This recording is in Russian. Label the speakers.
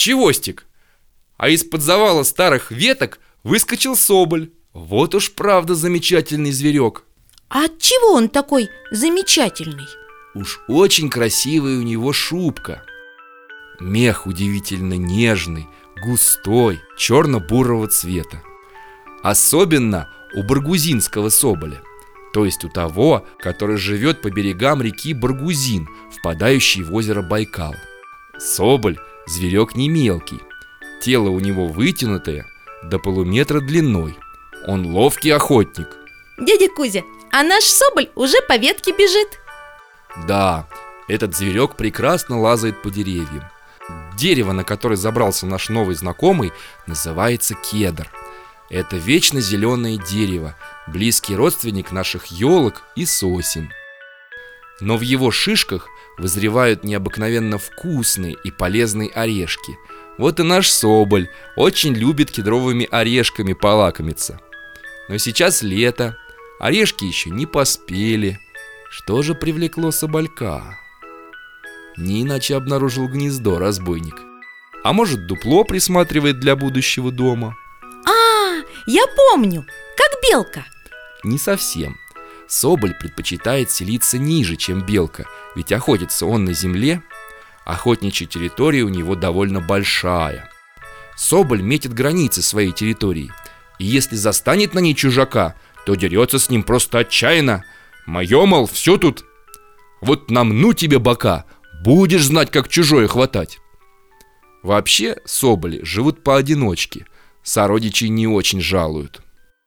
Speaker 1: Чевостик? А из-под завала старых веток выскочил соболь. Вот уж правда замечательный зверек.
Speaker 2: А от чего он такой замечательный?
Speaker 1: Уж очень красивая у него шубка. Мех удивительно нежный, густой, черно-бурого цвета. Особенно у баргузинского соболя, то есть у того, который живет по берегам реки Баргузин, впадающей в озеро Байкал. Соболь – зверек не мелкий, тело у него вытянутое, до полуметра длиной. Он ловкий охотник.
Speaker 2: Дядя Кузя, а наш соболь уже по ветке бежит.
Speaker 1: Да, этот зверек прекрасно лазает по деревьям. Дерево, на которое забрался наш новый знакомый, называется кедр. Это вечно зеленое дерево, близкий родственник наших елок и сосен Но в его шишках вызревают необыкновенно вкусные и полезные орешки Вот и наш соболь очень любит кедровыми орешками полакомиться Но сейчас лето, Орешки еще не поспели. Что же привлекло соболька? Не иначе обнаружил гнездо разбойник. А может, дупло присматривает для будущего дома?
Speaker 2: А, я помню, как белка
Speaker 1: Не совсем Соболь предпочитает селиться ниже, чем белка Ведь охотится он на земле Охотничья территория у него довольно большая Соболь метит границы своей территории И если застанет на ней чужака, то дерется с ним просто отчаянно. Мое, мол, все тут. Вот намну тебе бока, будешь знать, как чужое хватать. Вообще, соболи живут поодиночке, сородичей не очень жалуют.